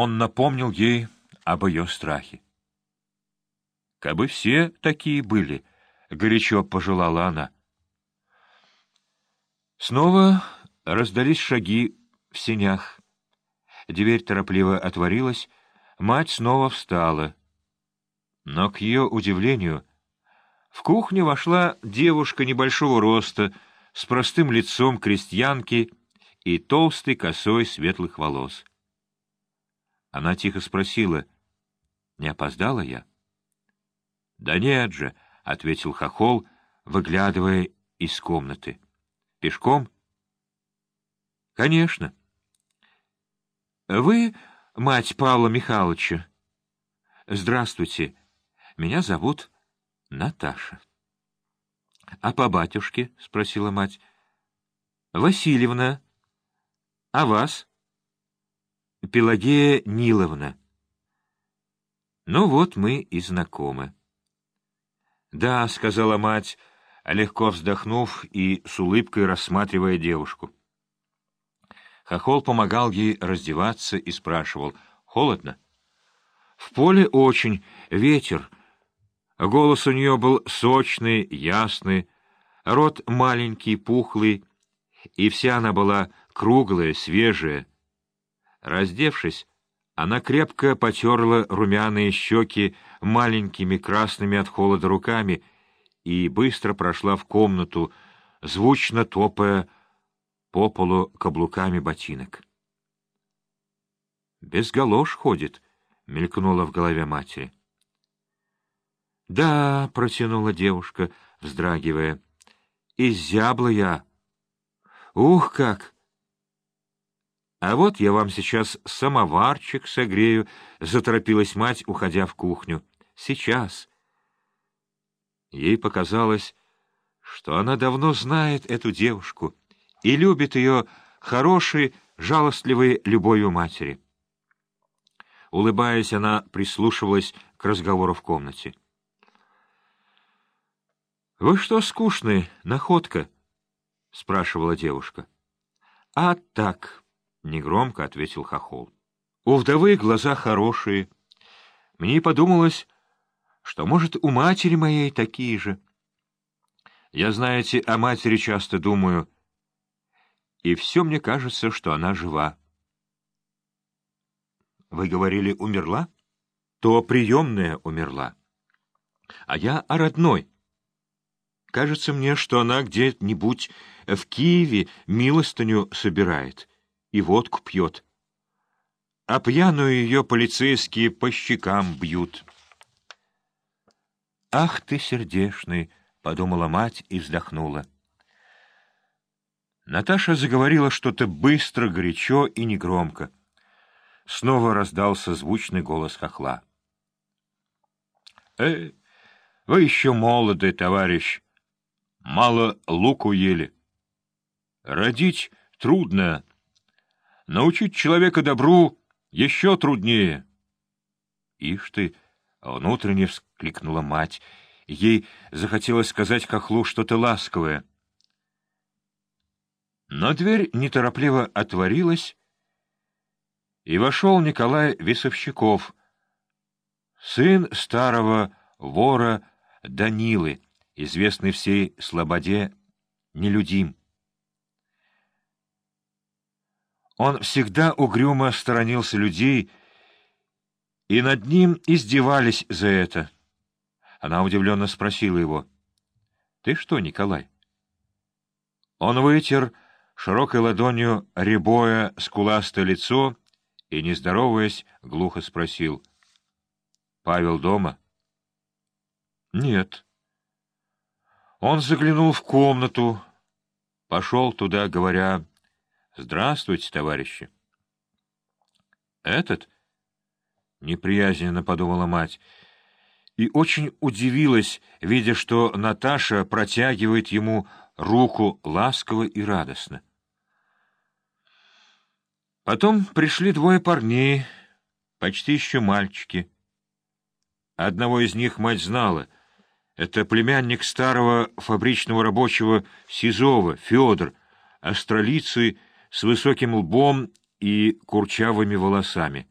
он напомнил ей об ее страхе. «Кабы все такие были», — горячо пожелала она. Снова раздались шаги в сенях. Дверь торопливо отворилась, мать снова встала. Но, к ее удивлению, в кухню вошла девушка небольшого роста, с простым лицом крестьянки и толстой косой светлых волос. Она тихо спросила, «Не опоздала я?» «Да нет же», — ответил Хохол, выглядывая из комнаты. «Пешком?» «Конечно». «Вы мать Павла Михайловича?» «Здравствуйте. Меня зовут Наташа». «А по батюшке?» — спросила мать. «Васильевна. А вас?» «Пелагея Ниловна». «Ну вот мы и знакомы». «Да», — сказала мать, легко вздохнув и с улыбкой рассматривая девушку. Хохол помогал ей раздеваться и спрашивал, «Холодно?» «В поле очень, ветер». Голос у нее был сочный, ясный, рот маленький, пухлый, и вся она была круглая, свежая. Раздевшись, она крепко потерла румяные щеки маленькими красными от холода руками и быстро прошла в комнату, звучно топая по полу каблуками ботинок. «Без галош ходит», — мелькнула в голове матери. «Да», — протянула девушка, вздрагивая, — «изябла я. Ух, как!» «А вот я вам сейчас самоварчик согрею», — заторопилась мать, уходя в кухню. «Сейчас». Ей показалось, что она давно знает эту девушку и любит ее хорошей, жалостливой любовью матери. Улыбаясь, она прислушивалась к разговору в комнате. «Вы что, скучный, находка?» — спрашивала девушка. «А так...» — негромко ответил Хохол. «У вдовы глаза хорошие. Мне подумалось, что, может, у матери моей такие же. Я, знаете, о матери часто думаю, и все мне кажется, что она жива». «Вы говорили, умерла?» «То приемная умерла. А я о родной. Кажется мне, что она где-нибудь в Киеве милостыню собирает» и водку пьет. А пьяную ее полицейские по щекам бьют. «Ах ты, сердешный!» — подумала мать и вздохнула. Наташа заговорила что-то быстро, горячо и негромко. Снова раздался звучный голос хохла. «Э, вы еще молоды, товарищ. Мало луку ели. Родить трудно, Научить человека добру еще труднее. Ишь ты, внутренне вскликнула мать. Ей захотелось сказать Хохлу что-то ласковое. Но дверь неторопливо отворилась, и вошел Николай Весовщиков, сын старого вора Данилы, известный всей слободе нелюдим. Он всегда угрюмо сторонился людей, и над ним издевались за это. Она удивленно спросила его. — Ты что, Николай? Он вытер широкой ладонью рябое скуластое лицо и, не здороваясь, глухо спросил. — Павел дома? — Нет. Он заглянул в комнату, пошел туда, говоря... Здравствуйте, товарищи. Этот? Неприязненно подумала мать. И очень удивилась, видя, что Наташа протягивает ему руку ласково и радостно. Потом пришли двое парней, почти еще мальчики. Одного из них мать знала. Это племянник старого фабричного рабочего Сизова, Федор, австралийцы с высоким лбом и курчавыми волосами.